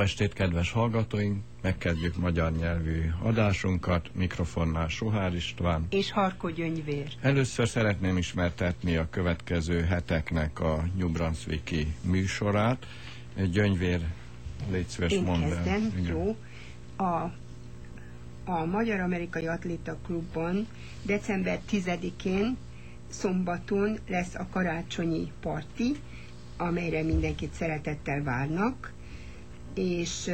Jó estét, kedves hallgatóink! Megkezdjük magyar nyelvű adásunkat. Mikrofonnál Sohár István. És Harko Gyöngyvér. Először szeretném ismertetni a következő heteknek a New Brunswicki műsorát. Gyöngyvér, légy szíves, mondd el. jó. A, a Magyar-Amerikai Atléta Klubban december 10-én szombaton lesz a karácsonyi parti, amelyre mindenkit szeretettel várnak és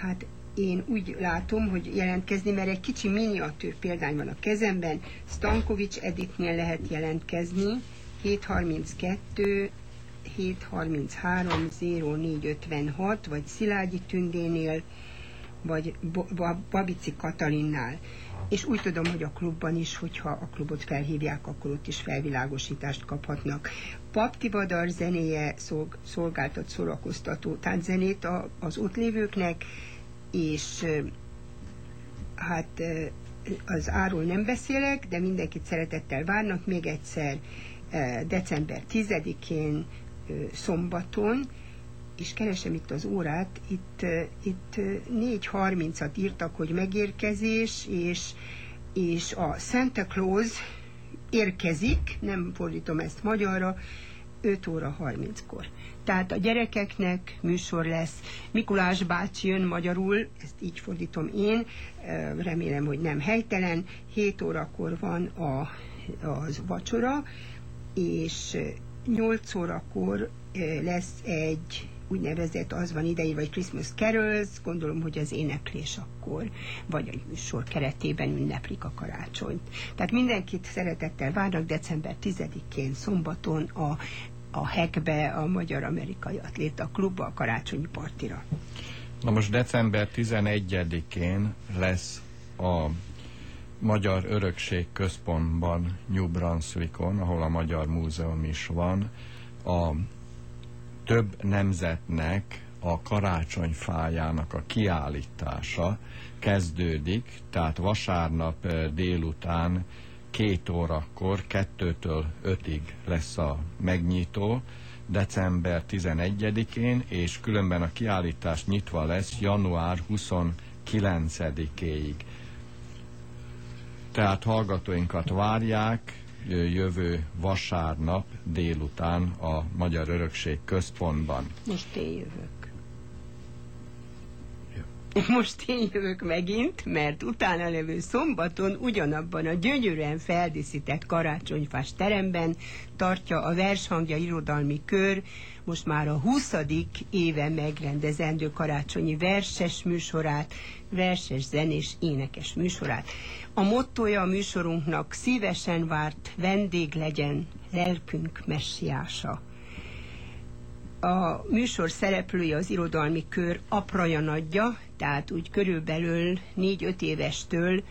hát én úgy látom, hogy jelentkezni, mert egy kicsi miniatűr példány van a kezemben, Stankovics Editnél lehet jelentkezni, 732 733 0456, vagy Szilágyi Tündénél, vagy Babici Katalinnál és úgy tudom, hogy a klubban is, hogyha a klubot felhívják, akkor ott is felvilágosítást kaphatnak. Pap Tibadar zenéje szolg, szolgáltat szórakoztató tánczenét az ott lévőknek, és hát az áról nem beszélek, de mindenkit szeretettel várnak még egyszer december 10-én szombaton, és keresem itt az órát, itt, itt 4.30-at írtak, hogy megérkezés, és, és a Santa Claus érkezik, nem fordítom ezt magyarra, 5 óra 30-kor. Tehát a gyerekeknek műsor lesz. Mikulás bácsi jön magyarul, ezt így fordítom én, remélem, hogy nem helytelen. 7 órakor van a, az vacsora, és 8 órakor lesz egy úgynevezett az van idei, vagy Christmas Carols, gondolom, hogy az éneklés akkor, vagy a műsor keretében ünneplik a karácsonyt. Tehát mindenkit szeretettel várnak december 10-én szombaton a, a HEC-be, a Magyar Amerikai Atléta Klubba, a karácsonyi partira. Na most december 11-én lesz a Magyar Örökség Központban New Brunswickon, ahol a Magyar Múzeum is van, a több nemzetnek a karácsonyfájának a kiállítása kezdődik, tehát vasárnap délután két órakor, kettőtől ötig lesz a megnyitó, december 11-én, és különben a kiállítás nyitva lesz január 29-éig. Tehát hallgatóinkat várják jövő vasárnap délután a Magyar Örökség Központban. Most én jövök. Most én jövök megint, mert utána levő szombaton ugyanabban a gyönyörűen feldíszített karácsonyfás teremben tartja a Vershangja Irodalmi Kör most már a 20. éve megrendezendő karácsonyi verses műsorát, verses, zenés, énekes műsorát. A mottoja a műsorunknak szívesen várt vendég legyen lelkünk messiása a műsor szereplője az irodalmi kör apraja nagyja, tehát úgy körülbelül 4-5 évestől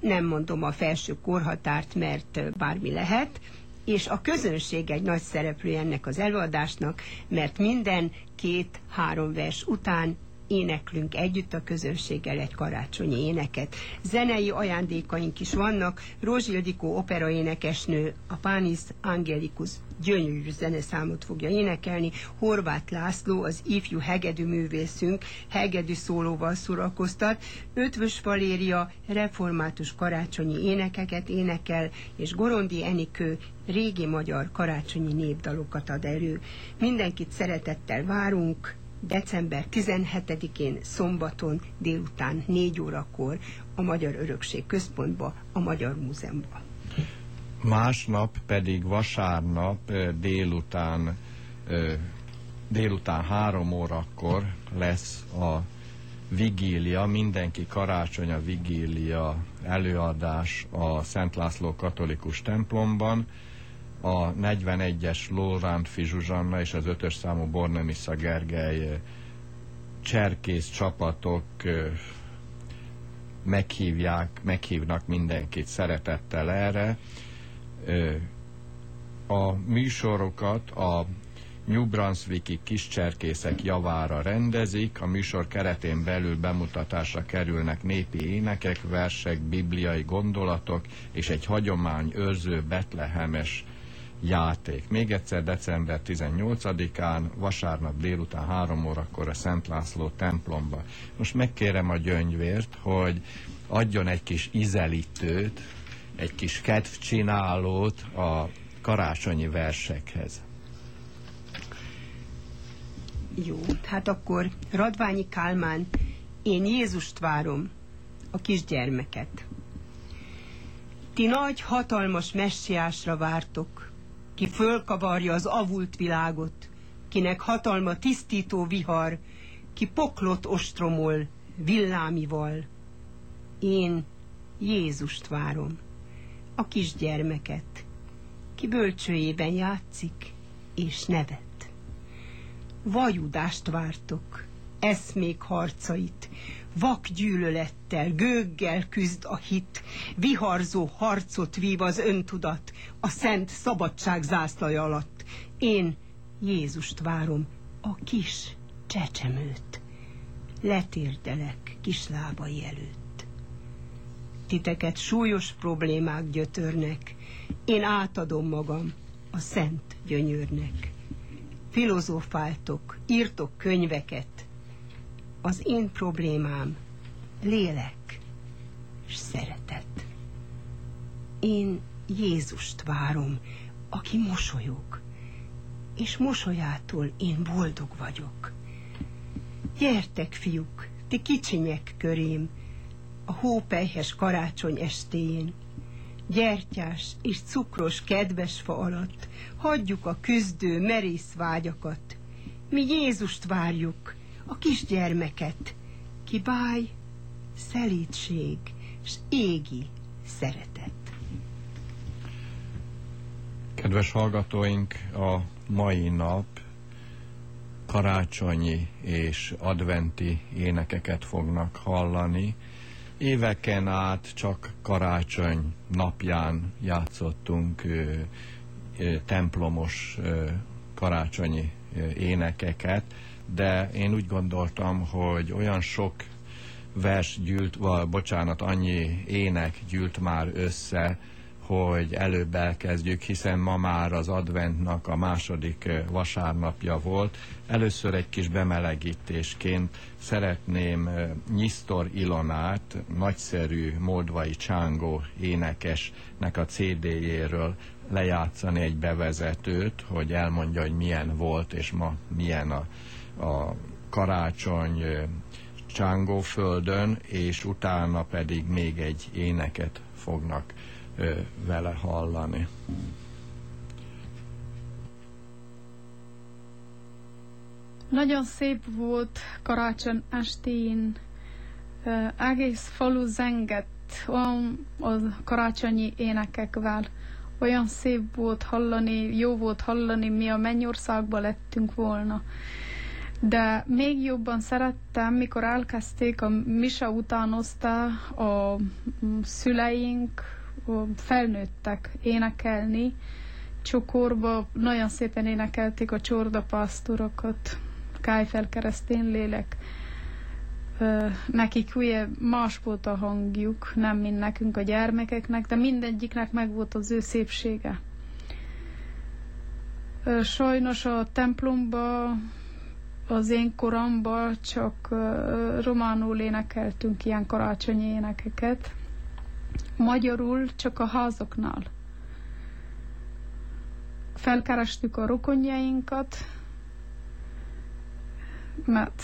nem mondom a felső korhatárt, mert bármi lehet, és a közönség egy nagy szereplő ennek az előadásnak, mert minden két-három vers után éneklünk együtt a közönséggel egy karácsonyi éneket. Zenei ajándékaink is vannak. Rózsildikó operaénekesnő, a Pánis Angelikus gyönyörű zeneszámot fogja énekelni. Horváth László, az ifjú hegedű művészünk, hegedű szólóval szórakoztat. Ötvös Valéria református karácsonyi énekeket énekel, és Gorondi Enikő régi magyar karácsonyi népdalokat ad elő. Mindenkit szeretettel várunk, december 17-én szombaton délután 4 órakor a Magyar Örökség Központba, a Magyar Múzeumban. Másnap pedig vasárnap délután délután három órakor lesz a vigília, mindenki karácsony a vigília előadás a Szent László katolikus templomban, a 41-es Lóránt Fizsuzsanna és az 5-ös számú Bornemisza Gergely cserkész csapatok meghívják, meghívnak mindenkit szeretettel erre. A műsorokat a New Brunswicki kiscserkészek javára rendezik, a műsor keretén belül bemutatásra kerülnek népi énekek, versek, bibliai gondolatok és egy hagyomány őrző betlehemes játék. Még egyszer december 18-án, vasárnap délután 3 órakor a Szent László templomba. Most megkérem a gyöngyvért, hogy adjon egy kis izelítőt, egy kis kedvcsinálót a karácsonyi versekhez. Jó, hát akkor Radványi Kálmán, én Jézust várom, a kisgyermeket. Ti nagy, hatalmas messiásra vártok, ki fölkavarja az avult világot, kinek hatalma tisztító vihar, ki poklot ostromol villámival. Én Jézust várom, a kisgyermeket, ki bölcsőjében játszik és nevet. Vajudást vártok, eszmék harcait, vak gyűlölettel, gőggel küzd a hit, viharzó harcot vív az öntudat, a szent szabadság zászlaja alatt. Én Jézust várom, a kis csecsemőt. Letérdelek kis lábai előtt. Titeket súlyos problémák gyötörnek, én átadom magam a szent gyönyörnek. Filozófáltok, írtok könyveket, az én problémám lélek és szeretet. Én Jézust várom, aki mosolyog, és mosolyától én boldog vagyok. Gyertek, fiúk, ti kicsinyek körém, a hópelyhes karácsony estéjén, gyertyás és cukros kedves fa alatt, hagyjuk a küzdő merész vágyakat. Mi Jézust várjuk, a kisgyermeket, ki báj, szelítség és égi szeretet. Kedves hallgatóink, a mai nap karácsonyi és adventi énekeket fognak hallani. Éveken át csak karácsony napján játszottunk ö, ö, templomos ö, karácsonyi énekeket, de én úgy gondoltam, hogy olyan sok vers gyűlt, vagy bocsánat, annyi ének gyűlt már össze, hogy előbb elkezdjük, hiszen ma már az adventnak a második vasárnapja volt. Először egy kis bemelegítésként szeretném Nyisztor Ilonát, nagyszerű Moldvai Csángó énekesnek a CD-jéről lejátszani egy bevezetőt, hogy elmondja, hogy milyen volt, és ma milyen a, a karácsony Csángóföldön, és utána pedig még egy éneket fognak vele hallani. Nagyon szép volt karácsony estén, egész falu zengett a karácsonyi énekekvel. Olyan szép volt hallani, jó volt hallani, mi a mennyországba lettünk volna. De még jobban szerettem, mikor elkezdték a Misa utánozta a szüleink, felnőttek énekelni, csokorba nagyon szépen énekelték a csordapasztorokat, Kájfel keresztén lélek. Nekik ugye más volt a hangjuk, nem mint nekünk a gyermekeknek, de mindegyiknek meg volt az ő szépsége. Sajnos a templomba az én koromban csak románul énekeltünk ilyen karácsonyi énekeket, magyarul csak a házoknál. Felkerestük a rokonjainkat, mert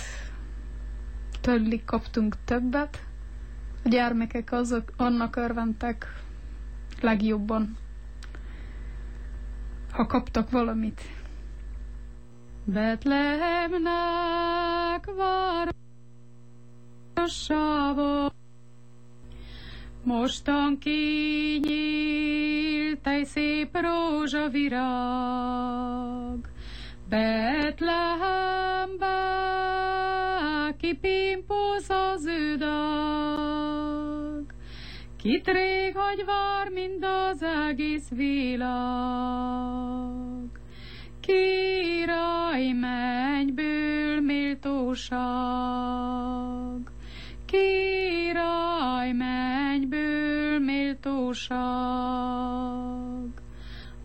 tőlük kaptunk többet. A gyermekek azok annak örventek legjobban, ha kaptak valamit. Betlehemnek városába Mostan kinyílt egy szép rózsavirág, Betlehembe kipimpoz az üdag, Kit rég hagy vár mind az egész világ. Király mennyből méltóság, Király mennyből méltóság.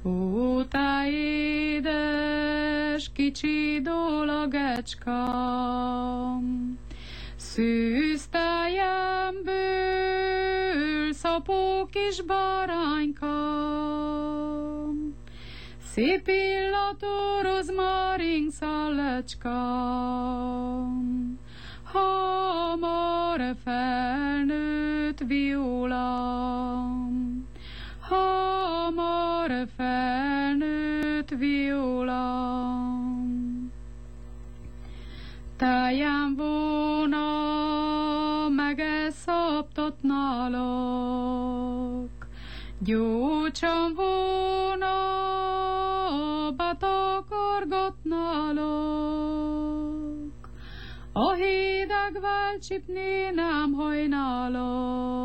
Ó, te édes kicsi dolagecskám, Szűz tejemből szapó kis baránykám, Szép illatú rozmarin szalecskám, hamar felnőtt violam, hamar felnőtt violam. Táján volna megeszaptott nálok, gyógycsan volna nálok, a hideg válcsipni nem hajnálok.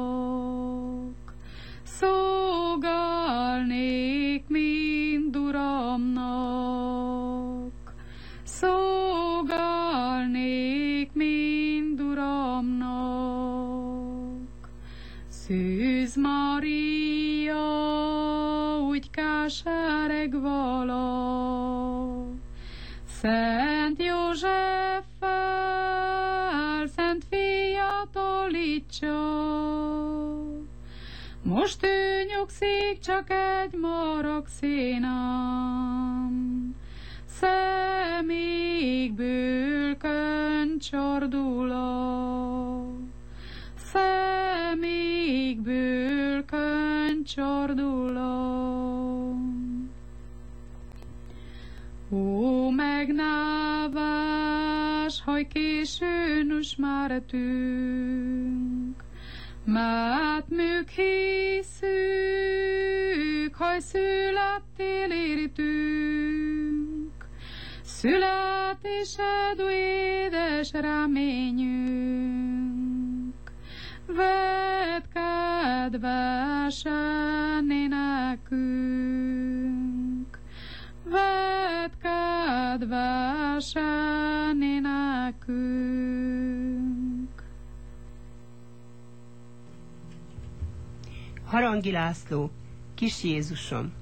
Szolgálnék mind uramnak, szolgálnék mind uramnak. Szűz Maria, úgy kásereg vala, Szent József Szent fiatalítsa. Most ő nyugszik csak egy marag színám, szemékből köncsordul a, szemékből köncsordul a. Ó, megnávás, hogy későn usmáretünk, Mát műk hiszük, hogy születtél érítünk. Születésed édes reményünk, vedd kedvesen nekünk, kedvesen nekünk. Harangi László, kis Jézusom.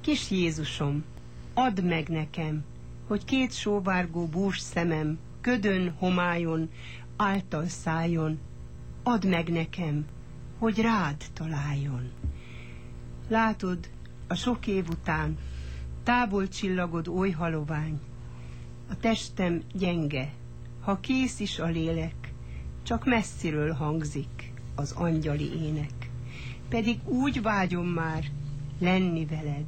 Kis Jézusom, add meg nekem, hogy két sóvárgó bús szemem, ködön, homályon, által szálljon, add meg nekem, hogy rád találjon. Látod, a sok év után, távol csillagod oly halovány, a testem gyenge, ha kész is a lélek, csak messziről hangzik az angyali ének. Pedig úgy vágyom már lenni veled,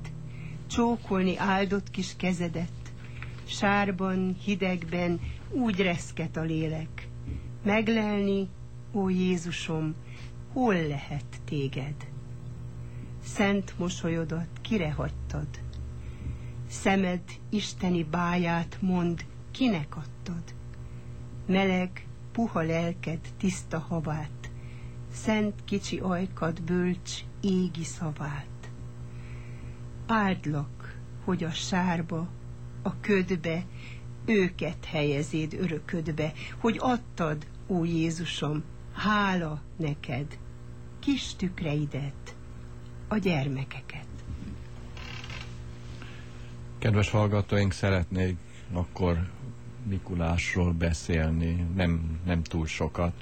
csókolni áldott kis kezedet, sárban, hidegben úgy reszket a lélek. Meglelni, ó Jézusom, hol lehet téged? Szent mosolyodat kire hagytad? Szemed isteni báját mond, kinek adtad? Meleg, puha lelked tiszta havát, szent kicsi ajkad bölcs égi szavát áldlak, hogy a sárba, a ködbe, őket helyezéd öröködbe, hogy adtad, ó Jézusom, hála neked, kis tükreidet, a gyermekeket. Kedves hallgatóink, szeretnék akkor Mikulásról beszélni, nem, nem túl sokat,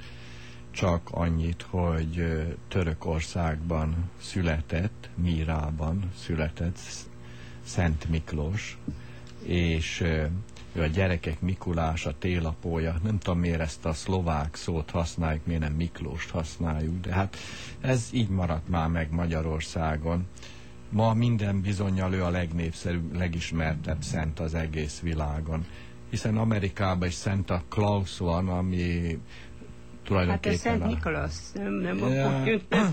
csak annyit, hogy Törökországban született, Mírában született Szent Miklós, és ő a gyerekek Mikulás, a télapója. Nem tudom, miért ezt a szlovák szót használjuk, miért nem Miklóst használjuk, de hát ez így maradt már meg Magyarországon. Ma minden bizonyal ő a legnépszerűbb, legismertebb szent az egész világon. Hiszen Amerikában is Santa Claus van, ami tulajdonképpen. Hát a Szent Nikolaus, nem, nem ja,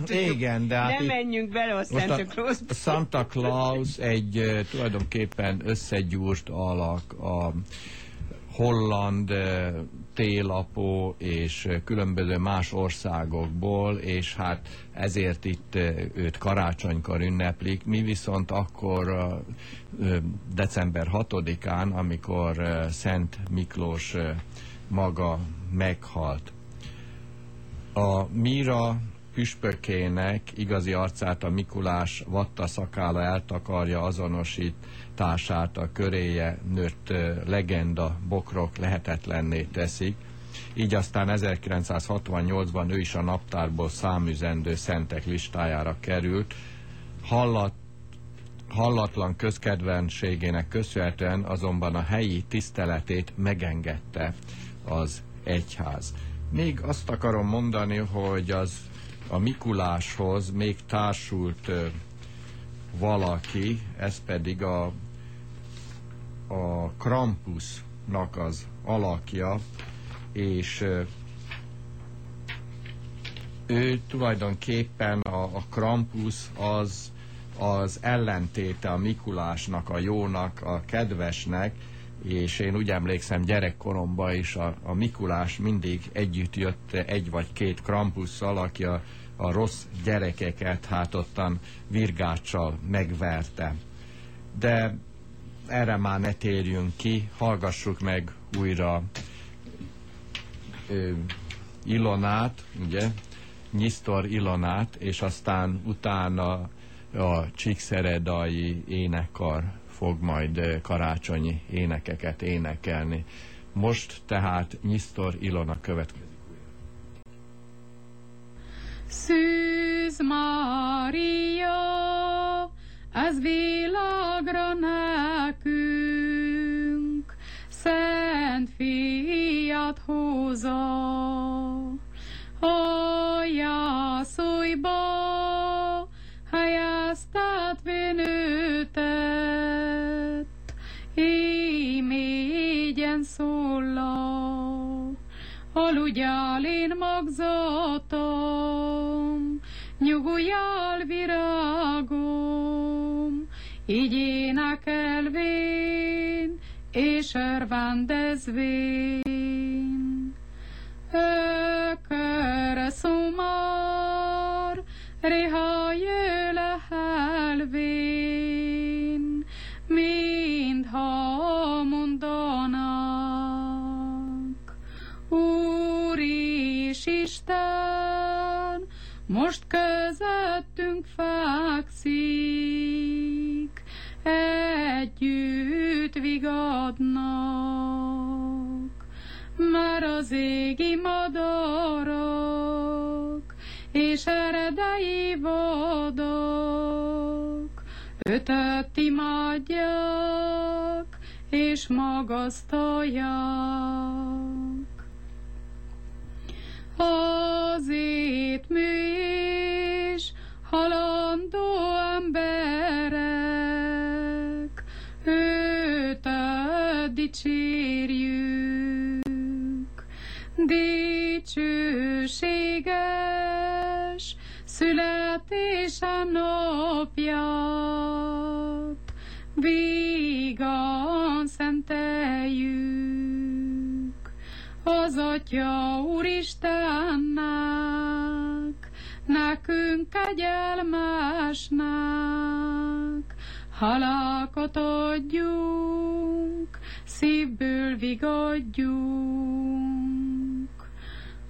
Igen, de hát Nem menjünk bele a Santa Claus. A Santa Claus egy tulajdonképpen összegyúrt alak a holland télapó és különböző más országokból, és hát ezért itt őt karácsonykor ünneplik. Mi viszont akkor december 6-án, amikor Szent Miklós maga meghalt, a Míra püspökének igazi arcát a Mikulás vatta szakála eltakarja azonosítását a köréje nőtt legenda bokrok lehetetlenné teszik. Így aztán 1968-ban ő is a naptárból számüzendő szentek listájára került. Hallat, hallatlan közkedvenségének köszönhetően azonban a helyi tiszteletét megengedte az egyház. Még azt akarom mondani, hogy az a Mikuláshoz még társult valaki, ez pedig a, a Krampusnak az alakja, és ő tulajdonképpen a, a Krampus az az ellentéte a Mikulásnak, a jónak, a kedvesnek, és én úgy emlékszem gyerekkoromban is a, a Mikulás mindig együtt jött egy vagy két krampusszal, aki a, a rossz gyerekeket hát ottan virgáccsal megverte. De erre már ne térjünk ki, hallgassuk meg újra ö, Ilonát, ugye, Nyisztor Ilonát, és aztán utána a Csíkszeredai énekkar fog majd karácsonyi énekeket énekelni. Most tehát Nyisztor Ilona következik. Szűz Mária, ez világra nekünk, Szent fiat húza, a jászújba helyeztet vinőtet, ímégyen szólal, aludjál én magzatom, nyuguljál virágom, így énekelvén, és örvendezvén. Ökör szomar, reha jöle helvén, mintha mondanak. Úr is Isten, most közöttünk fekszik, együtt vigadnak, mert az égi madarak és eredei vadak ötöt imádják és magasztalják. Az étmű is halandó emberek, őt dicsérjük. Dicsőséges születése napját, vígan szenteljük. Az Atya Úristennek, nekünk kegyelmesnek, halákat adjunk, szívből vigadjunk.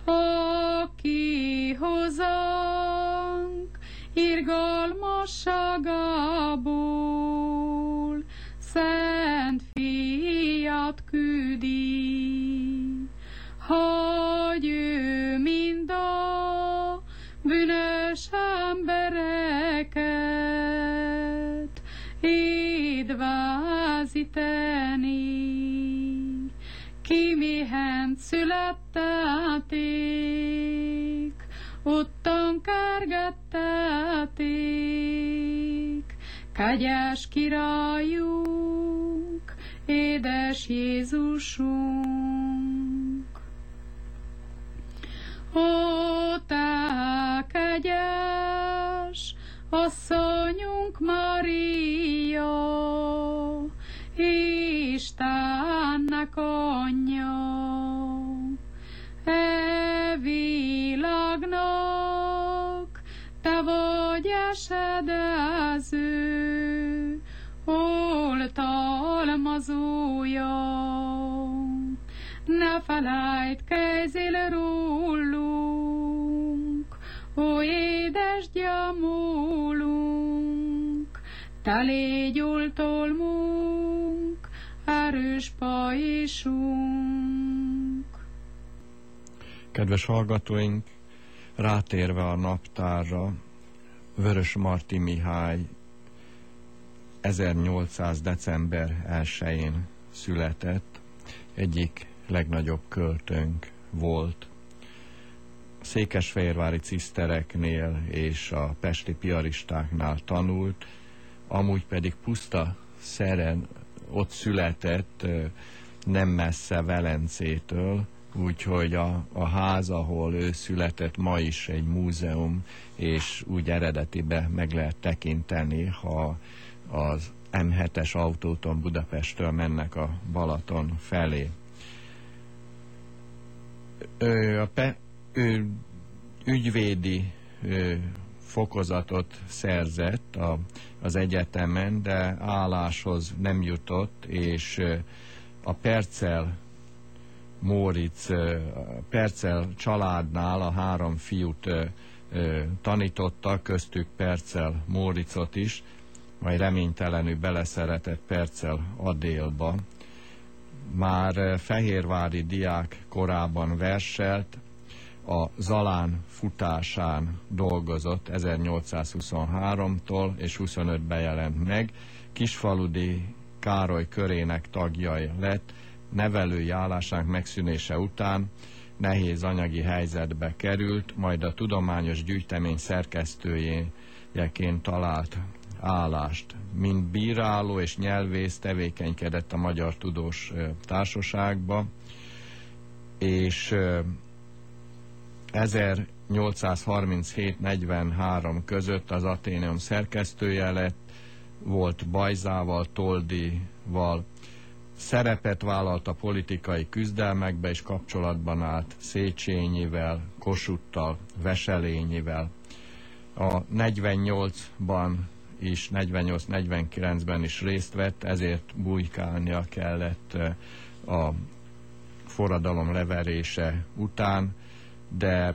Aki hozzánk irgalmasságából szent fiat küldi, hogy ő mind a bűnös embereket édvázíteni, ki mihen születteték, ottan kergetteték, kegyes királyunk, édes Jézusunk. Ó, te kegyes, asszonyunk Maria, Istennek anyja, e világnak te vagy esedező, oltalmazója. Kezél rólunk, ó édes gyamulunk, te légy oltalmunk, erős pajsunk. Kedves hallgatóink, rátérve a naptárra, Vörös Marti Mihály 1800. december 1-én született, egyik legnagyobb költőnk volt. Székesfehérvári cisztereknél és a pesti piaristáknál tanult, amúgy pedig puszta szeren ott született, nem messze Velencétől, úgyhogy a, a ház, ahol ő született, ma is egy múzeum, és úgy eredetibe meg lehet tekinteni, ha az M7-es autóton Budapesttől mennek a Balaton felé. Ő, a pe, ő ügyvédi ő, fokozatot szerzett a, az egyetemen, de álláshoz nem jutott, és a Percel Móricz Percel családnál a három fiút tanította, köztük Percel Móricot is, majd reménytelenül beleszeretett Percel Adélba. Már fehérvári diák korában verselt, a Zalán futásán dolgozott 1823-tól és 25-ben jelent meg. Kisfaludi Károly körének tagjai lett, nevelői állásának megszűnése után nehéz anyagi helyzetbe került, majd a tudományos gyűjtemény szerkesztőjéjeként talált állást. Mint bíráló és nyelvész tevékenykedett a Magyar Tudós Társaságba, és 1837-43 között az Aténeum szerkesztője lett, volt Bajzával, Toldival szerepet vállalt a politikai küzdelmekbe, és kapcsolatban állt Széchenyivel, Kossuthtal, Veselényivel. A 48-ban is, 48-49-ben is részt vett, ezért bujkálnia kellett a forradalom leverése után, de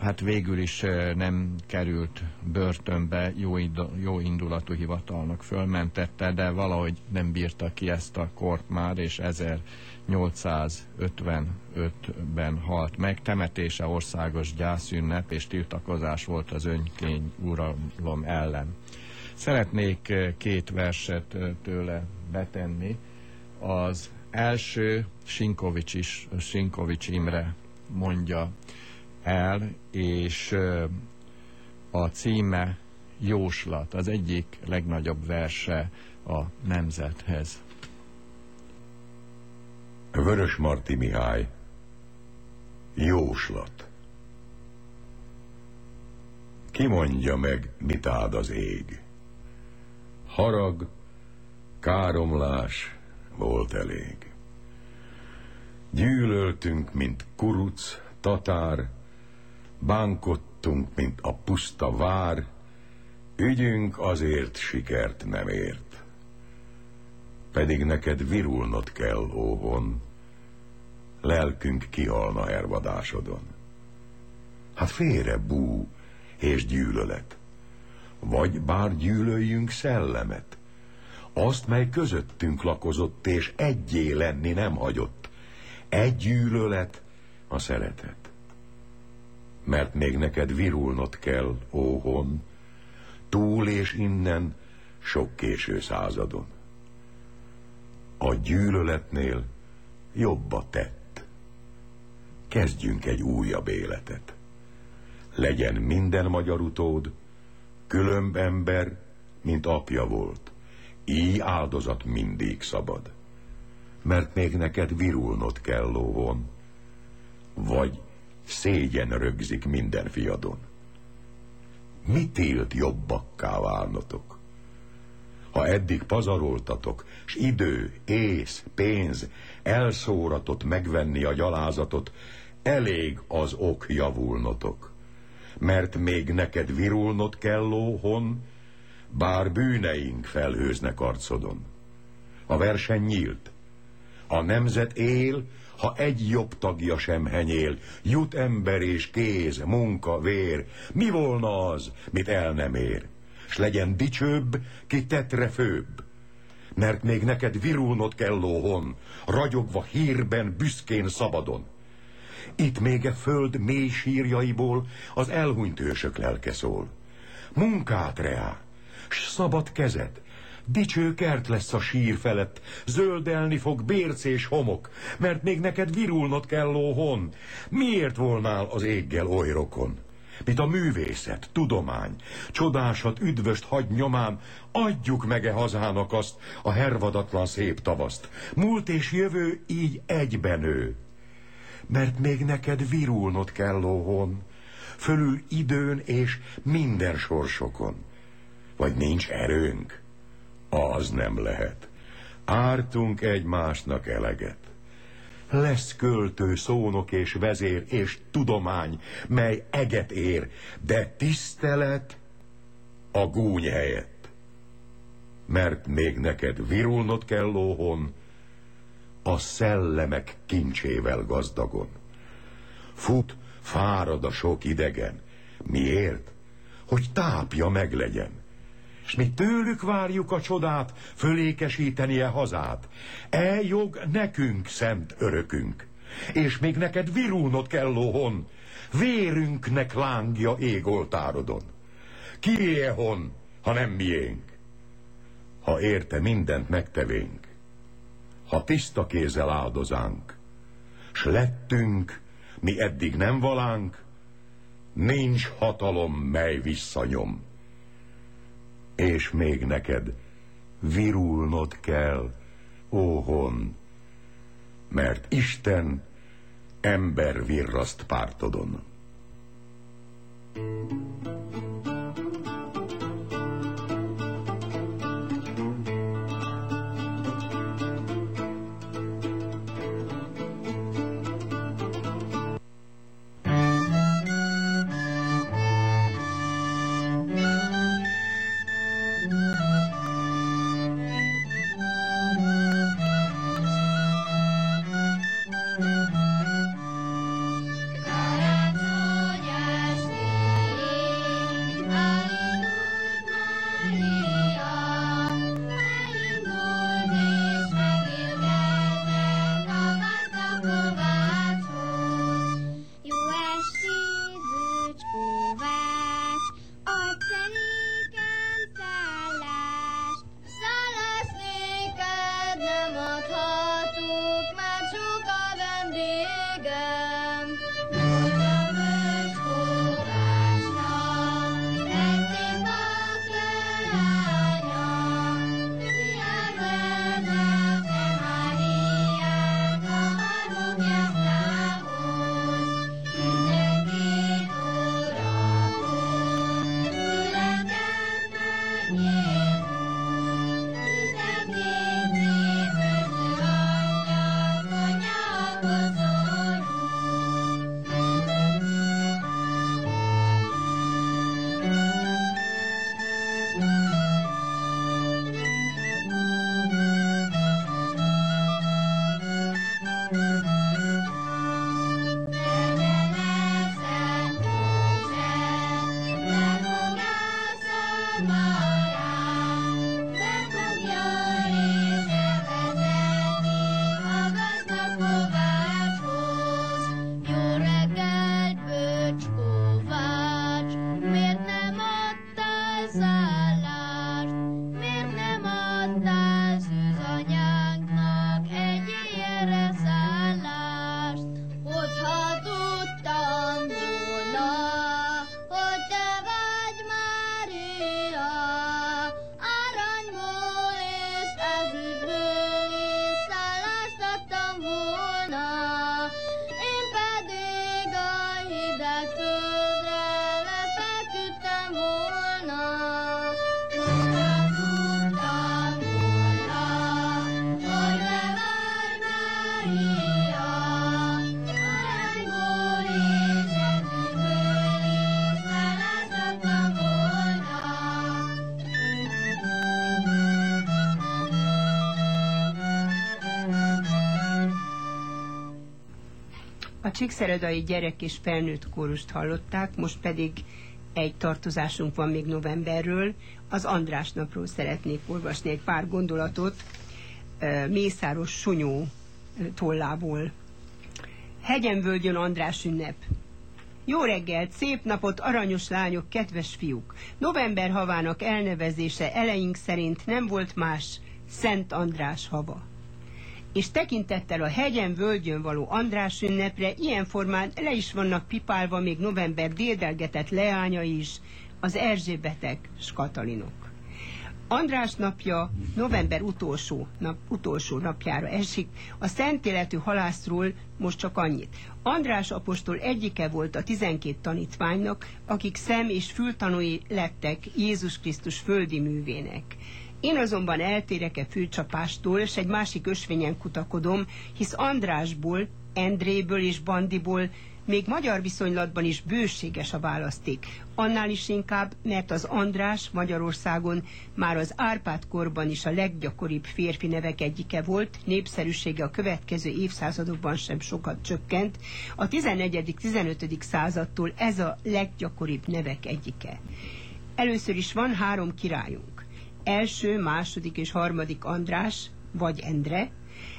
hát végül is nem került börtönbe, jó, jó indulatú hivatalnak fölmentette, de valahogy nem bírta ki ezt a kort már, és 1855-ben halt meg. Temetése országos gyászünnep és tiltakozás volt az önkény uralom ellen. Szeretnék két verset tőle betenni. Az első Sinkovics is, Sinkovics Imre mondja el, és a címe Jóslat, az egyik legnagyobb verse a nemzethez. Vörös Marti Mihály Jóslat Ki mondja meg, mit áld az ég? Harag, káromlás volt elég. Gyűlöltünk, mint kuruc, tatár, bánkottunk, mint a puszta vár, ügyünk azért sikert nem ért. Pedig neked virulnod kell, óvon, lelkünk kihalna ervadásodon. Hát félre bú és gyűlölet, vagy bár gyűlöljünk szellemet, azt, mely közöttünk lakozott, és egyé lenni nem hagyott. Egy gyűlölet a szeretet mert még neked virulnod kell, óhon, túl és innen sok késő századon. A gyűlöletnél jobb a tett. Kezdjünk egy újabb életet. Legyen minden magyar utód, különb ember, mint apja volt. Így áldozat mindig szabad. Mert még neked virulnod kell lóvon, vagy szégyen rögzik minden fiadon. Mi tilt jobbakká válnotok? Ha eddig pazaroltatok, s idő, ész, pénz, elszóratot megvenni a gyalázatot, elég az ok javulnotok. Mert még neked virulnod kell lóhon, bár bűneink felhőznek arcodon. A verseny nyílt. A nemzet él, ha egy jobb tagja sem henyél, jut ember és kéz, munka, vér, mi volna az, mit el nem ér? S legyen dicsőbb, ki tetre főbb. Mert még neked virulnod kell lóhon, ragyogva hírben, büszkén szabadon. Itt még e föld mély sírjaiból az elhunyt ősök lelke szól. Munkát reá, s szabad kezed, Dicső kert lesz a sír felett, zöldelni fog bérc és homok, mert még neked virulnod kell lóhon. Miért volnál az éggel oly rokon? Mint a művészet, tudomány, csodásat, üdvöst hagy nyomán, adjuk meg-e hazának azt, a hervadatlan szép tavaszt. Múlt és jövő így egyben ő. Mert még neked virulnod kell lóhon, fölül időn és minden sorsokon. Vagy nincs erőnk? Az nem lehet. Ártunk egymásnak eleget. Lesz költő, szónok és vezér és tudomány, mely eget ér, de tisztelet a gúny helyett. Mert még neked virulnod kell lóhon, a szellemek kincsével gazdagon. Fut, fárad a sok idegen. Miért? Hogy tápja meglegyen s mi tőlük várjuk a csodát, fölékesítenie hazát. E jog nekünk szent örökünk, és még neked virulnod kell lóhon, vérünknek lángja égoltárodon. Kié hon, ha nem miénk? Ha érte mindent megtevénk, ha tiszta kézzel áldozánk, s lettünk, mi eddig nem valánk, nincs hatalom, mely visszanyom és még neked virulnod kell, óhon, mert Isten ember virraszt pártodon. Csíkszeredai gyerek és felnőtt kórust hallották, most pedig egy tartozásunk van még novemberről. Az András napról szeretnék olvasni egy pár gondolatot Mészáros Sonyó tollából. Hegyen völgyön András ünnep. Jó reggelt, szép napot, aranyos lányok, kedves fiúk! November havának elnevezése eleink szerint nem volt más, Szent András hava. És tekintettel a hegyen völgyön való András ünnepre, ilyen formán le is vannak pipálva még november déldelgetett leányai is, az Erzsébetek s Katalinok. András napja november utolsó, nap, utolsó napjára esik. A szent életű halászról most csak annyit. András apostol egyike volt a tizenkét tanítványnak, akik szem- és fültanúi lettek Jézus Krisztus földi művének. Én azonban eltérek-e fülcsapástól, és egy másik ösvényen kutakodom, hisz Andrásból, Endréből és Bandiból még magyar viszonylatban is bőséges a választék. Annál is inkább, mert az András Magyarországon már az Árpád korban is a leggyakoribb férfi nevek egyike volt, népszerűsége a következő évszázadokban sem sokat csökkent. A 11.-15. századtól ez a leggyakoribb nevek egyike. Először is van három királyunk. Első, második és harmadik András, vagy Endre,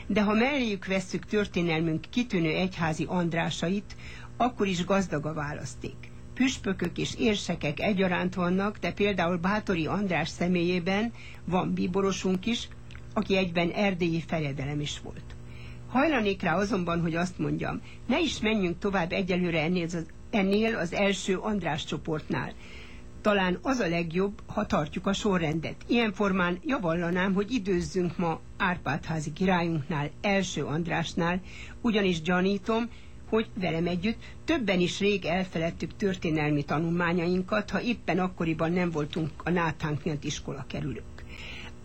de ha melléjük vesszük történelmünk kitűnő egyházi Andrásait, akkor is gazdag a választék. Püspökök és érsekek egyaránt vannak, de például Bátori András személyében van bíborosunk is, aki egyben erdélyi fejedelem is volt. Hajlanék rá azonban, hogy azt mondjam, ne is menjünk tovább egyelőre ennél az, az első András csoportnál, talán az a legjobb, ha tartjuk a sorrendet. Ilyen formán javallanám, hogy időzzünk ma Árpádházi királyunknál, első Andrásnál, ugyanis gyanítom, hogy velem együtt többen is rég elfeledtük történelmi tanulmányainkat, ha éppen akkoriban nem voltunk a nátánknél iskola kerülők.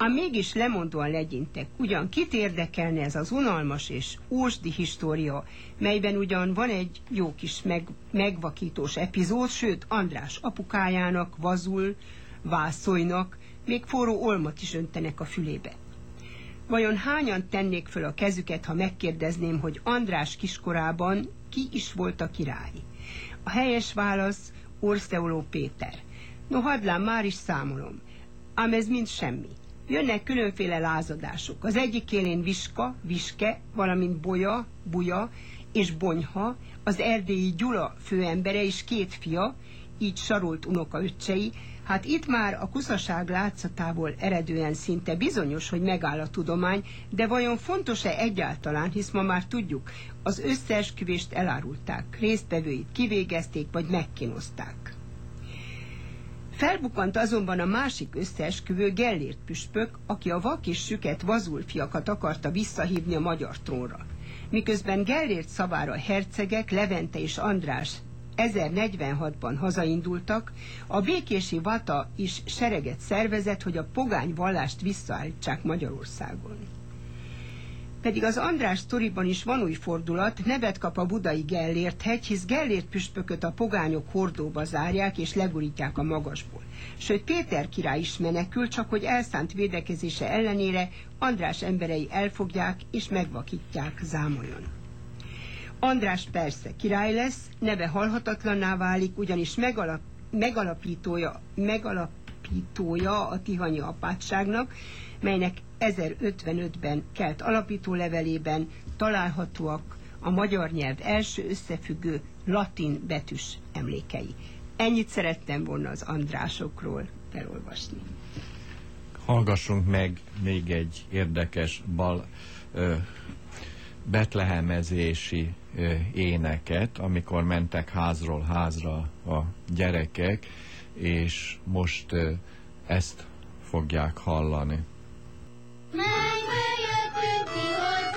Ám mégis lemondóan legyintek, ugyan kit érdekelne ez az unalmas és ósdi história, melyben ugyan van egy jó kis meg, megvakítós epizód, sőt András apukájának, Vazul, Vászolynak még forró olmat is öntenek a fülébe. Vajon hányan tennék föl a kezüket, ha megkérdezném, hogy András kiskorában ki is volt a király? A helyes válasz Orszeoló Péter. No, hadlám, már is számolom. Ám ez mind semmi jönnek különféle lázadások. Az egyik élén Viska, Viske, valamint Bolya, Buja és Bonyha, az erdélyi Gyula főembere és két fia, így sarolt unoka öccsei, hát itt már a kuszaság látszatából eredően szinte bizonyos, hogy megáll a tudomány, de vajon fontos-e egyáltalán, hisz ma már tudjuk, az összeesküvést elárulták, résztvevőit kivégezték vagy megkínozták. Felbukant azonban a másik összeesküvő Gellért püspök, aki a vak és süket vazulfiakat akarta visszahívni a magyar trónra. Miközben Gellért szavára hercegek, Levente és András 1046-ban hazaindultak, a békési Vata is sereget szervezett, hogy a pogány vallást visszaállítsák Magyarországon. Pedig az András sztoriban is van új fordulat, nevet kap a budai Gellért hegy, hisz Gellért püspököt a pogányok hordóba zárják és legurítják a magasból. Sőt, Péter király is menekül, csak hogy elszánt védekezése ellenére András emberei elfogják és megvakítják Zámolyon. András persze király lesz, neve halhatatlanná válik, ugyanis megalap, megalapítója, megalapítója a tihanyi apátságnak, melynek 1055-ben kelt alapító levelében találhatóak a magyar nyelv első összefüggő latin betűs emlékei. Ennyit szerettem volna az Andrásokról felolvasni. Hallgassunk meg még egy érdekes bal ö, betlehemezési ö, éneket, amikor mentek házról házra a gyerekek, és most ö, ezt fogják hallani. My way to pretty, you're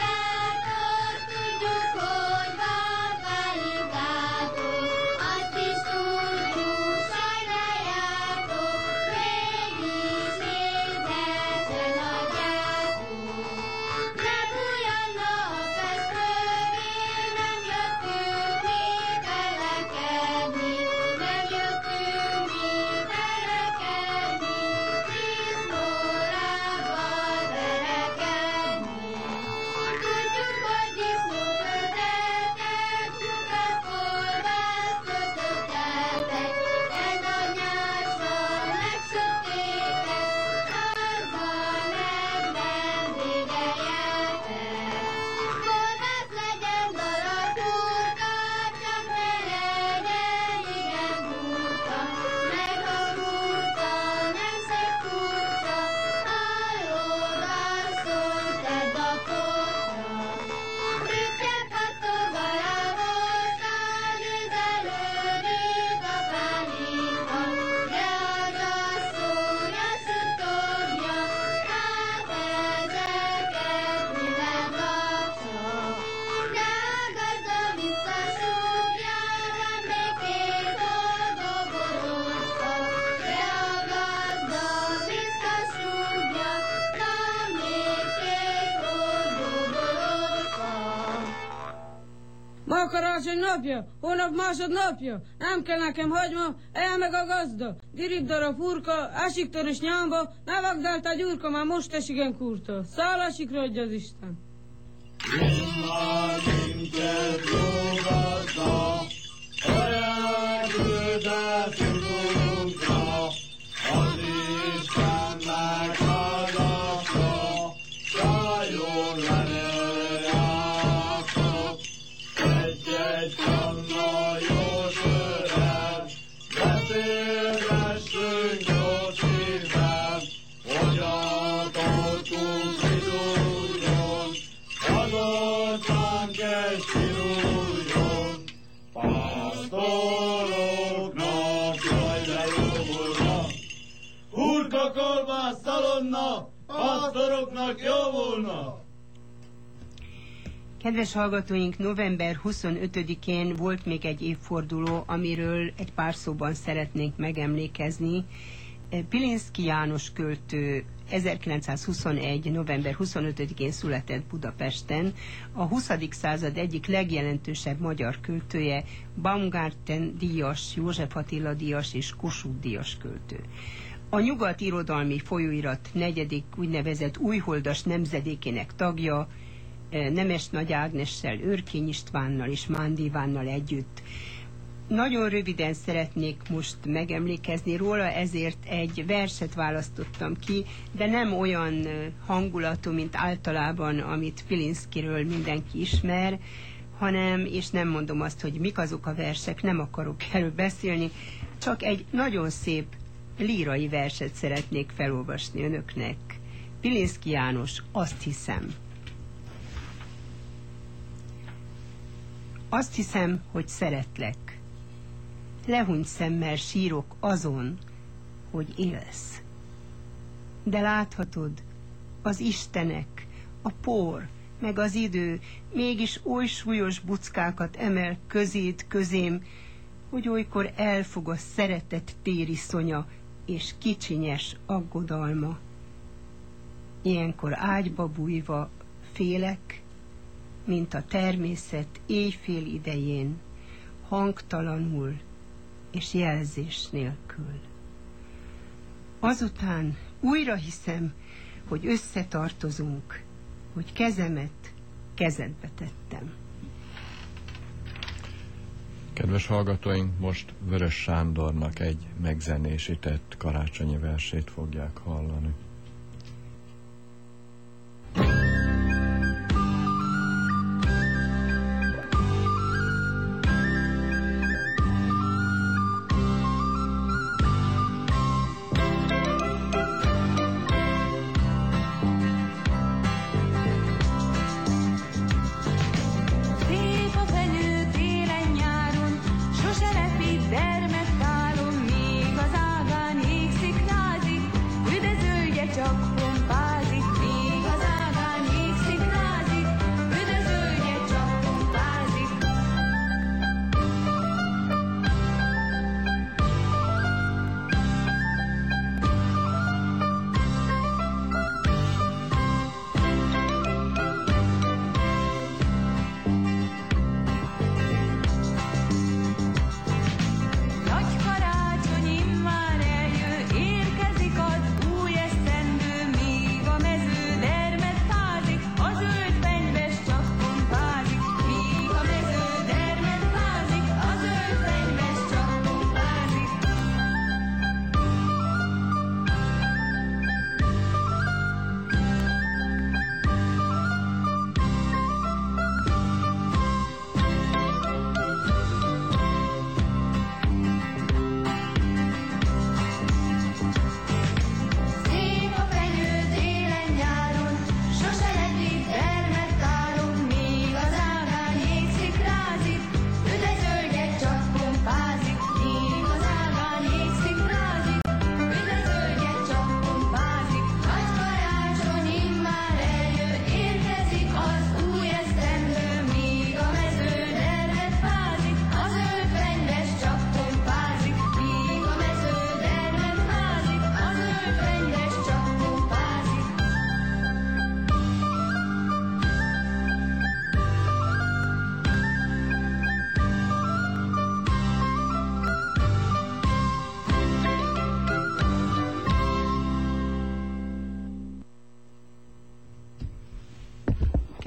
Karácsony napja, hónap másodnapja, nem kell nekem hagyma, el meg a gazda. Dirib darab hurka, ásik és nyámba, ne vagdált a gyurka, már most esigen kurta. Szállásik rodja az Isten. minket jogadta, pásztoroknak jó volna! Kedves hallgatóink, november 25-én volt még egy évforduló, amiről egy pár szóban szeretnénk megemlékezni. Pilinszki János költő 1921. november 25-én született Budapesten, a 20. század egyik legjelentősebb magyar költője, Baumgarten díjas, József Attila díjas és Kossuth díjas költő. A nyugat irodalmi folyóirat negyedik úgynevezett újholdas nemzedékének tagja, e, Nemes Nagy Ágnessel, Örkény Istvánnal és Mándivánnal együtt. Nagyon röviden szeretnék most megemlékezni róla, ezért egy verset választottam ki, de nem olyan e, hangulatú, mint általában, amit Pilinszkiről mindenki ismer, hanem, és nem mondom azt, hogy mik azok a versek, nem akarok erről beszélni, csak egy nagyon szép lírai verset szeretnék felolvasni önöknek. Pilinszki János, azt hiszem. Azt hiszem, hogy szeretlek. Lehúny szemmel sírok azon, hogy élsz. De láthatod, az Istenek, a por, meg az idő mégis oly súlyos buckákat emel közét közém, hogy olykor elfog a szeretet téri szonya, és kicsinyes aggodalma. Ilyenkor ágyba bújva félek, mint a természet éjfél idején, hangtalanul és jelzés nélkül. Azután újra hiszem, hogy összetartozunk, hogy kezemet kezedbe tettem. Kedves hallgatóink, most Vörös Sándornak egy megzenésített karácsonyi versét fogják hallani.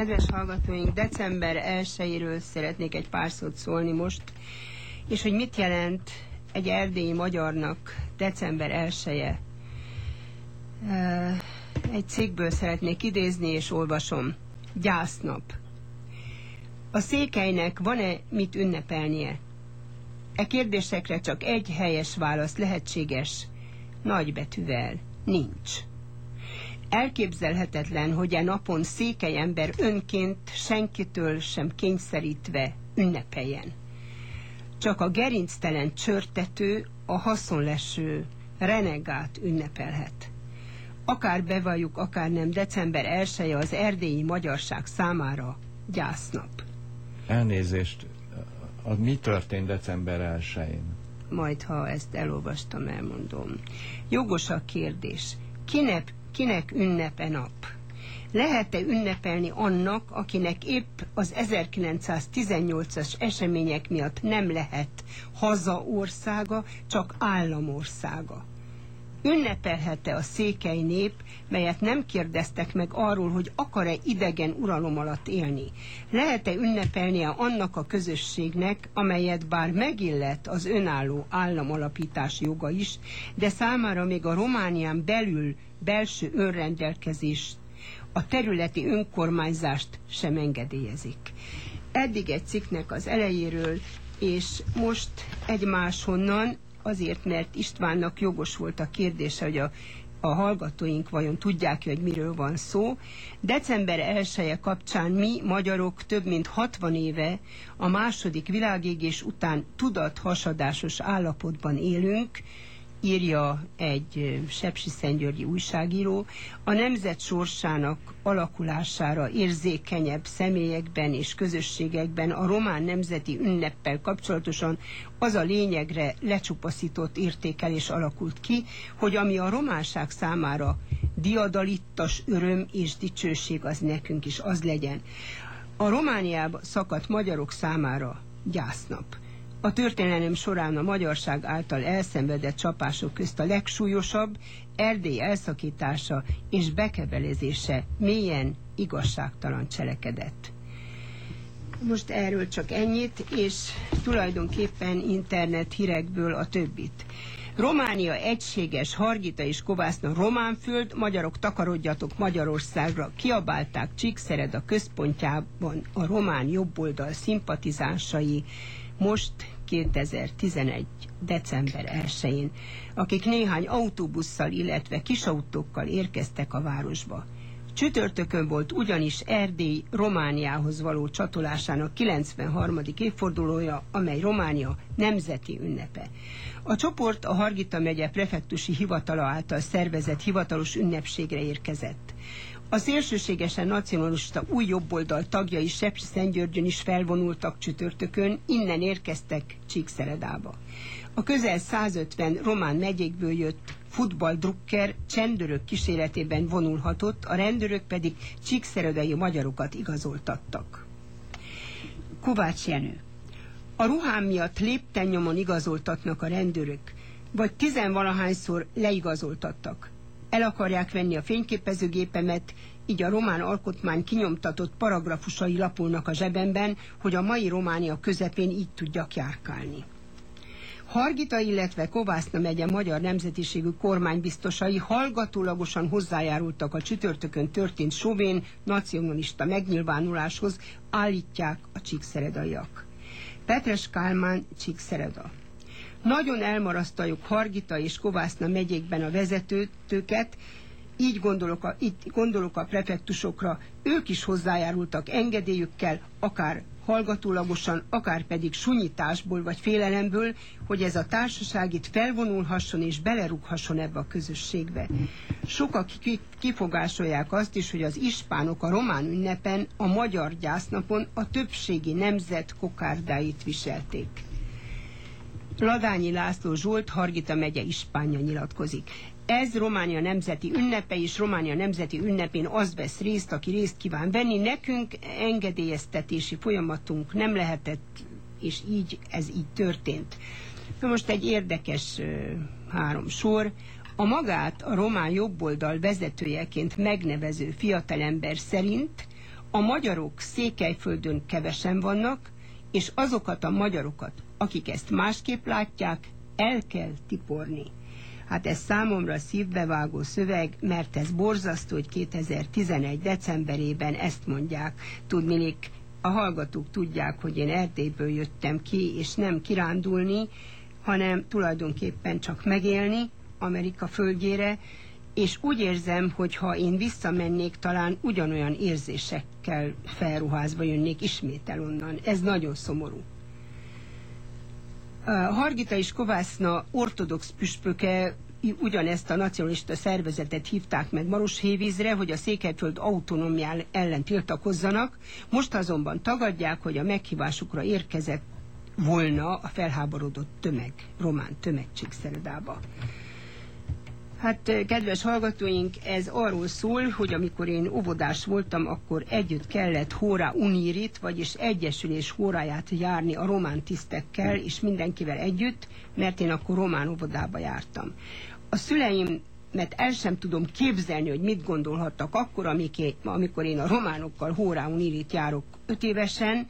Kedves hallgatóink, december 1-éről szeretnék egy pár szót szólni most, és hogy mit jelent egy erdélyi magyarnak december 1 -e. Egy cikkből szeretnék idézni, és olvasom. Gyásznap. A székelynek van-e mit ünnepelnie? E kérdésekre csak egy helyes válasz lehetséges, nagybetűvel, nincs. Elképzelhetetlen, hogy e napon székely ember önként senkitől sem kényszerítve ünnepeljen. Csak a gerinctelen csörtető, a haszonleső, renegát ünnepelhet. Akár bevalljuk, akár nem, december 1 az erdélyi magyarság számára gyásznap. Elnézést, az mi történt december 1-én? Majd, ha ezt elolvastam, elmondom. Jogos a kérdés. Kinek, kinek ünnepe nap? Lehet-e ünnepelni annak, akinek épp az 1918-as események miatt nem lehet haza országa, csak államországa? Ünnepelhet-e a székely nép, melyet nem kérdeztek meg arról, hogy akar-e idegen uralom alatt élni? Lehet-e ünnepelnie annak a közösségnek, amelyet bár megillet az önálló államalapítás joga is, de számára még a Románián belül belső önrendelkezést, a területi önkormányzást sem engedélyezik. Eddig egy cikknek az elejéről, és most egy máshonnan azért, mert Istvánnak jogos volt a kérdése, hogy a, a hallgatóink vajon tudják hogy miről van szó. December 1 -e kapcsán mi, magyarok több mint 60 éve a második világégés után tudathasadásos állapotban élünk, írja egy Sepsi Szentgyörgyi újságíró, a nemzet sorsának alakulására érzékenyebb személyekben és közösségekben a román nemzeti ünneppel kapcsolatosan az a lényegre lecsupaszított értékelés alakult ki, hogy ami a románság számára diadalittas öröm és dicsőség, az nekünk is az legyen. A Romániába szakadt magyarok számára gyásznap a történelem során a magyarság által elszenvedett csapások közt a legsúlyosabb Erdély elszakítása és bekebelezése mélyen igazságtalan cselekedett. Most erről csak ennyit, és tulajdonképpen internet hírekből a többit. Románia egységes, Hargita és Kovászna románföld, magyarok takarodjatok Magyarországra, kiabálták Csíkszered a központjában a román jobboldal szimpatizánsai, most 2011. december 1-én, akik néhány autóbusszal, illetve kisautókkal érkeztek a városba. Csütörtökön volt ugyanis Erdély Romániához való csatolásának 93. évfordulója, amely Románia nemzeti ünnepe. A csoport a Hargita megye prefektusi hivatala által szervezett hivatalos ünnepségre érkezett. A szélsőségesen nacionalista új jobboldal tagjai Sepsi Szentgyörgyön is felvonultak csütörtökön, innen érkeztek Csíkszeredába. A közel 150 román megyékből jött futballdrukker csendőrök kíséretében vonulhatott, a rendőrök pedig csíkszeredai magyarokat igazoltattak. Kovács Jenő A ruhám miatt lépten nyomon igazoltatnak a rendőrök, vagy tizenvalahányszor leigazoltattak el akarják venni a fényképezőgépemet, így a román alkotmány kinyomtatott paragrafusai lapulnak a zsebemben, hogy a mai Románia közepén így tudjak járkálni. Hargita, illetve Kovászna megye magyar nemzetiségű kormánybiztosai hallgatólagosan hozzájárultak a csütörtökön történt sovén nacionalista megnyilvánuláshoz, állítják a csíkszeredaiak. Petres Kálmán Csíkszereda. Nagyon elmarasztaljuk Hargita és Kovászna megyékben a vezetőtőket, így gondolok a, itt gondolok a prefektusokra, ők is hozzájárultak engedélyükkel, akár hallgatólagosan, akár pedig sunyításból vagy félelemből, hogy ez a társaság itt felvonulhasson és belerúghasson ebbe a közösségbe. Sokak kifogásolják azt is, hogy az ispánok a román ünnepen, a magyar gyásznapon a többségi nemzet kokárdáit viselték. Ladányi László Zsolt Hargita megye Ispánya nyilatkozik. Ez Románia nemzeti ünnepe, és Románia nemzeti ünnepén az vesz részt, aki részt kíván venni. Nekünk engedélyeztetési folyamatunk nem lehetett, és így ez így történt. Na most egy érdekes három sor. A magát a román jobboldal vezetőjeként megnevező fiatalember szerint A magyarok Székelyföldön kevesen vannak, és azokat a magyarokat, akik ezt másképp látják, el kell tiporni. Hát ez számomra szívbevágó szöveg, mert ez borzasztó, hogy 2011. decemberében ezt mondják. Tudnilik, a hallgatók tudják, hogy én Erdélyből jöttem ki, és nem kirándulni, hanem tulajdonképpen csak megélni Amerika földjére, és úgy érzem, hogy ha én visszamennék, talán ugyanolyan érzésekkel felruházva jönnék ismét el onnan. Ez nagyon szomorú. Hargita és Kovászna ortodox püspöke ugyanezt a nacionalista szervezetet hívták meg Maroshévízre, hogy a Székelyföld autonómiá ellen tiltakozzanak, most azonban tagadják, hogy a meghívásukra érkezett volna a felháborodott tömeg, román tömegségszeredába. Hát, kedves hallgatóink, ez arról szól, hogy amikor én óvodás voltam, akkor együtt kellett Hóra Unirit, vagyis Egyesülés hóráját járni a román tisztekkel, és mindenkivel együtt, mert én akkor román óvodába jártam. A szüleim mert el sem tudom képzelni, hogy mit gondolhattak akkor, amikor én a románokkal Hóra Unirit járok öt évesen,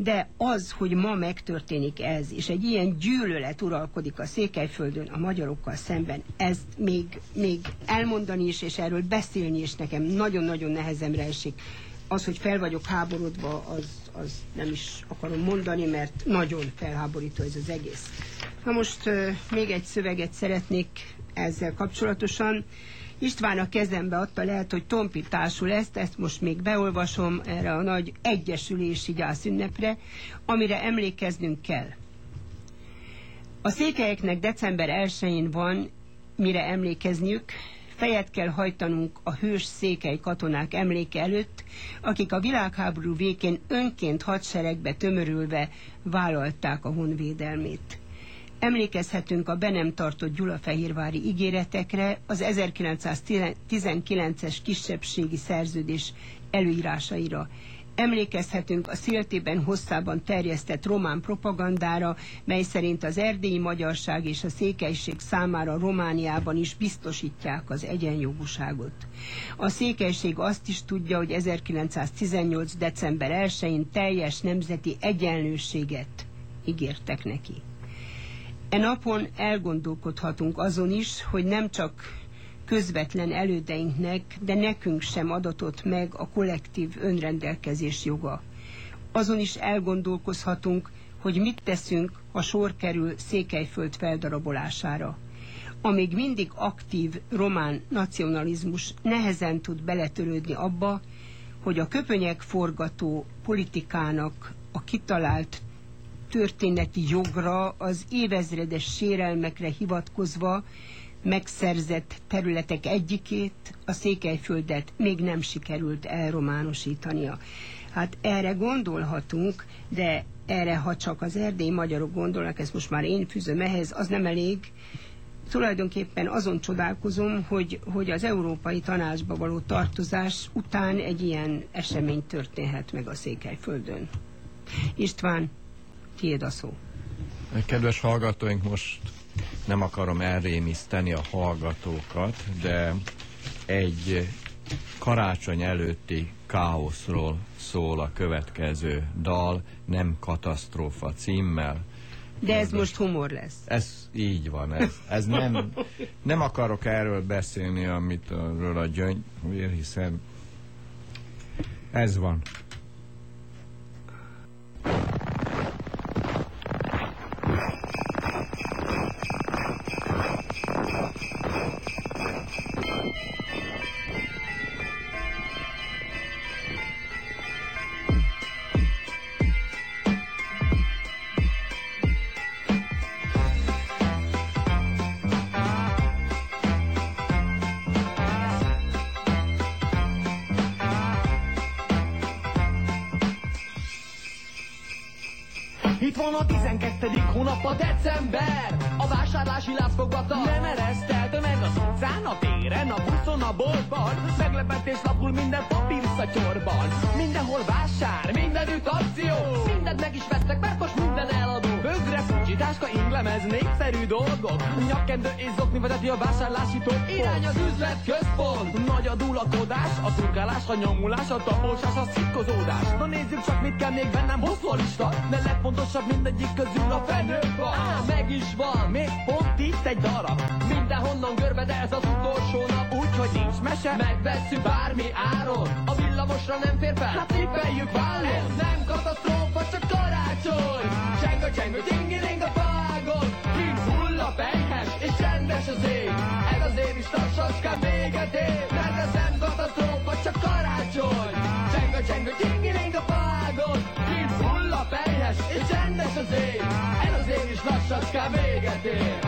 de az, hogy ma megtörténik ez, és egy ilyen gyűlölet uralkodik a Székelyföldön a magyarokkal szemben, ezt még, még elmondani is, és erről beszélni is nekem nagyon-nagyon nehezemre esik. Az, hogy fel vagyok háborodva, az, az nem is akarom mondani, mert nagyon felháborító ez az egész. Na most uh, még egy szöveget szeretnék ezzel kapcsolatosan. István a kezembe adta, lehet, hogy tompításul ezt, ezt most még beolvasom erre a nagy egyesülési gyászünnepre, amire emlékeznünk kell. A székelyeknek december 1-én van mire emlékezniük, fejet kell hajtanunk a hős székely katonák emléke előtt, akik a világháború végén önként hadseregbe tömörülve vállalták a honvédelmét. Emlékezhetünk a be nem tartott Gyulafehérvári ígéretekre, az 1919-es kisebbségi szerződés előírásaira. Emlékezhetünk a széltében hosszában terjesztett román propagandára, mely szerint az erdélyi magyarság és a székelység számára Romániában is biztosítják az egyenjogúságot. A székelység azt is tudja, hogy 1918. december 1-én teljes nemzeti egyenlőséget ígértek neki. E napon elgondolkodhatunk azon is, hogy nem csak közvetlen elődeinknek, de nekünk sem adatott meg a kollektív önrendelkezés joga. Azon is elgondolkozhatunk, hogy mit teszünk, ha sor kerül Székelyföld feldarabolására. Amíg mindig aktív román nacionalizmus nehezen tud beletörődni abba, hogy a köpönyek forgató politikának a kitalált történeti jogra, az évezredes sérelmekre hivatkozva megszerzett területek egyikét, a Székelyföldet még nem sikerült elrománosítania. Hát erre gondolhatunk, de erre, ha csak az erdély magyarok gondolnak, ezt most már én fűzöm ehhez, az nem elég. Tulajdonképpen azon csodálkozom, hogy, hogy az Európai Tanácsba való tartozás után egy ilyen esemény történhet meg a Székelyföldön. István, Tiéd a szó. Kedves hallgatóink, most nem akarom elrémiszteni a hallgatókat, de egy karácsony előtti káoszról szól a következő dal, nem katasztrófa címmel. De ez most humor lesz. Ez így van, ez, ez nem, nem akarok erről beszélni, amit arról a gyöngyvér, hiszen ez van Zokni vezeti a vásárlási top Irány az üzlet központ Nagy a dulakodás, a turkálás, a nyomulás, a taposás, a szitkozódás. Na nézzük csak mit kell még bennem hosszú a lista De legfontosabb mindegyik közül a fenők van Á, meg is van, még pont itt egy darab. Mindenhonnan görbe, de ez az utolsó nap. Úgyhogy nincs mese, megvesszük bármi áron. A villamosra nem fér fel, hát cippeljük vállon. Ez nem katasztrófa, csak karácsony. Cseng a ér Mert ez nem katasztrófa, csak karácsony. Cseng a cseng a tingiling a vágon Kint hull a pelyhes, és rendes az ég. Ez az év is lassacskán véget ér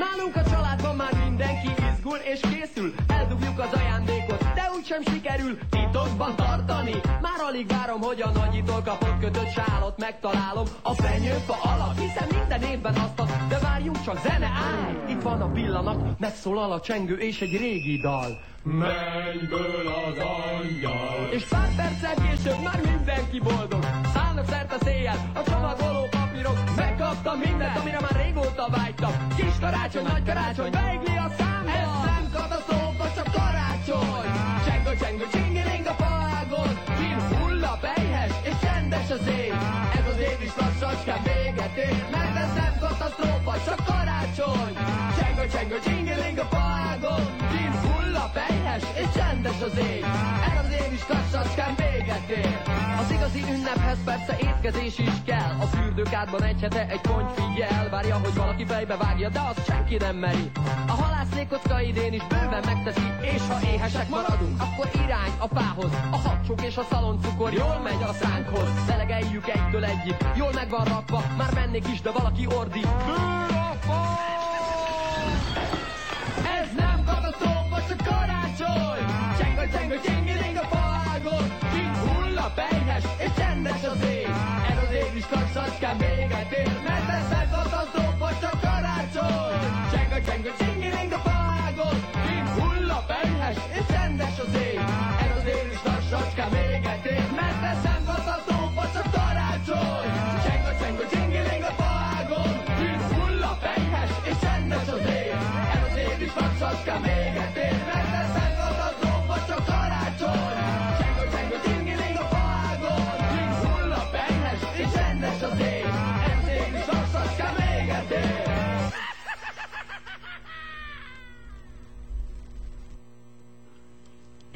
Nálunk a családban már mindenki izgul és készül. Eldugjuk az ajándékot, úgysem sikerül titokban tartani. Már alig várom, hogy a nagyitól kapott kötött sálot megtalálom. A fenyőfa alatt, hiszen minden évben azt ad De várjunk csak, zene állj! Itt van a pillanat, megszólal a csengő és egy régi dal. Mennyből az angyal. És pár perccel később már mindenki boldog. Szállnak szerte széjjel a csomagoló papírok. Megkaptam mindent, amire már régóta vágytam. Kis karácsony, nagy karácsony, beigli a számba Csengő, csingiling a vágon Kín hull a pejhes, és csendes az ég. Ez az év is lassacskán véget ér Mert ez nem katasztrófa, csak karácsony. Csengő, csengő, csingiling a hull pejhes, és csendes az ég. Ez az év is lassacskán véget ér Az igazi ünnephez persze étkezés is kell. A fürdőkádban egy hete egy ponty figyel. Várja, hogy valaki fejbe vágja, de azt senki nem meri. A halászlékocka idén is bőven megteszi És ha éhesek maradunk, akkor irány a fához A hacsok és a szaloncukor jól megy a szánkhoz. Szelegeljük egytől egyik, jól meg van rakva Már mennék is, de valaki ordít Bő A cseng a vágon Kint hull a pejhes, és csendes az ég. Ez az ég is lassacskán véget ér Mert ez nem katasztrófa, csak karácsony. Cseng a cseng a vágon Kint hull a pejhes, és csendes az ég. Ez az ég is lassacskán véget ér Mert ez nem katasztrófa, csak karácsony. Cseng a cseng a vágon Kint hull a pejhes, és csendes az ég. Ez az ég is lassacskán véget ér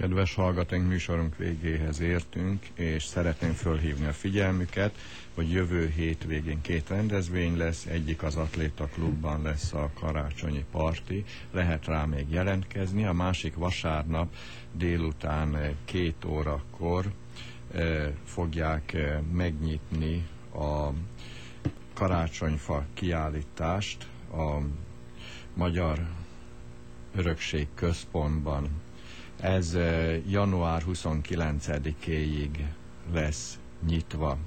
Kedves hallgatóink, műsorunk végéhez értünk, és szeretném fölhívni a figyelmüket, hogy jövő hétvégén két rendezvény lesz, egyik az Atléta Klubban lesz a karácsonyi parti, lehet rá még jelentkezni, a másik vasárnap délután két órakor eh, fogják eh, megnyitni a karácsonyfa kiállítást a Magyar Örökség Központban. Ez január 29-éig lesz nyitva.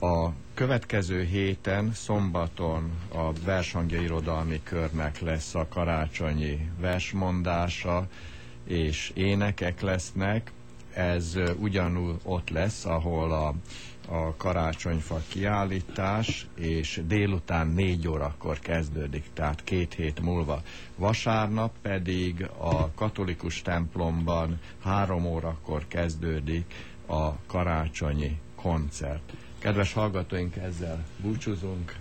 A következő héten, szombaton a Versangja Irodalmi Körnek lesz a karácsonyi versmondása, és énekek lesznek. Ez ugyanúgy ott lesz, ahol a, a karácsonyfa kiállítás, és délután négy órakor kezdődik, tehát két hét múlva. Vasárnap pedig a katolikus templomban három órakor kezdődik a karácsonyi koncert. Kedves hallgatóink, ezzel búcsúzunk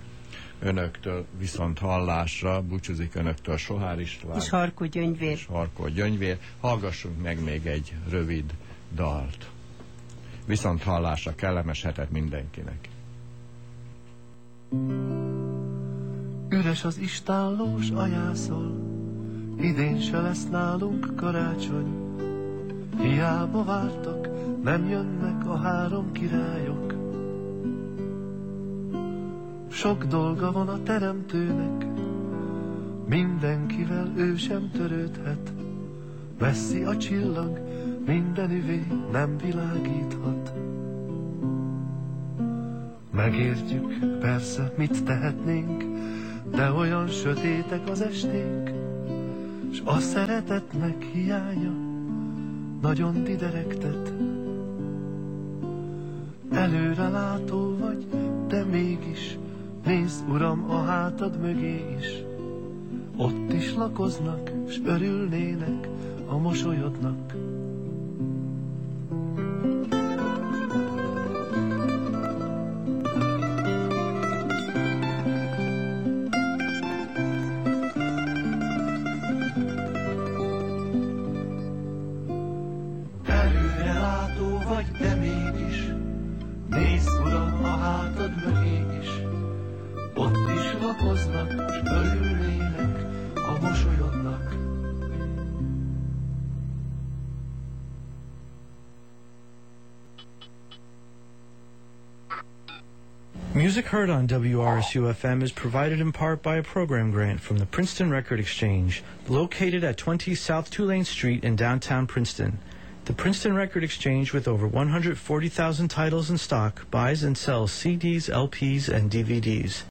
önöktől, viszont hallásra búcsúzik önöktől Sohár István És Harkó Gyöngyvér. és Harkó Gyöngyvér. Hallgassunk meg még egy rövid dalt. Viszont hallásra kellemes hetet mindenkinek. Üres az istállós ajászol, idén se lesz nálunk karácsony. Hiába vártak, nem jönnek a három királyok. Sok dolga van a teremtőnek, mindenkivel ő sem törődhet. Veszi a csillag, minden üvé nem világíthat. Megértjük, persze, mit tehetnénk, de olyan sötétek az esténk, s a szeretetnek hiánya nagyon diderektet. Előre látó vagy, de mégis, nézd, Uram, a hátad mögé is. Ott is lakoznak, s örülnének a mosolyodnak. Heard on WRSU FM is provided in part by a program grant from the Princeton Record Exchange, located at 20 South Tulane Street in downtown Princeton. The Princeton Record Exchange, with over 140,000 titles in stock, buys and sells CDs, LPs, and DVDs.